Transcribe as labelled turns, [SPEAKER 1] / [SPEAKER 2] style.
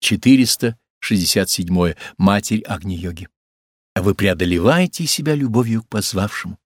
[SPEAKER 1] 467. Матерь Агни-йоги. Вы преодолеваете себя любовью к позвавшему.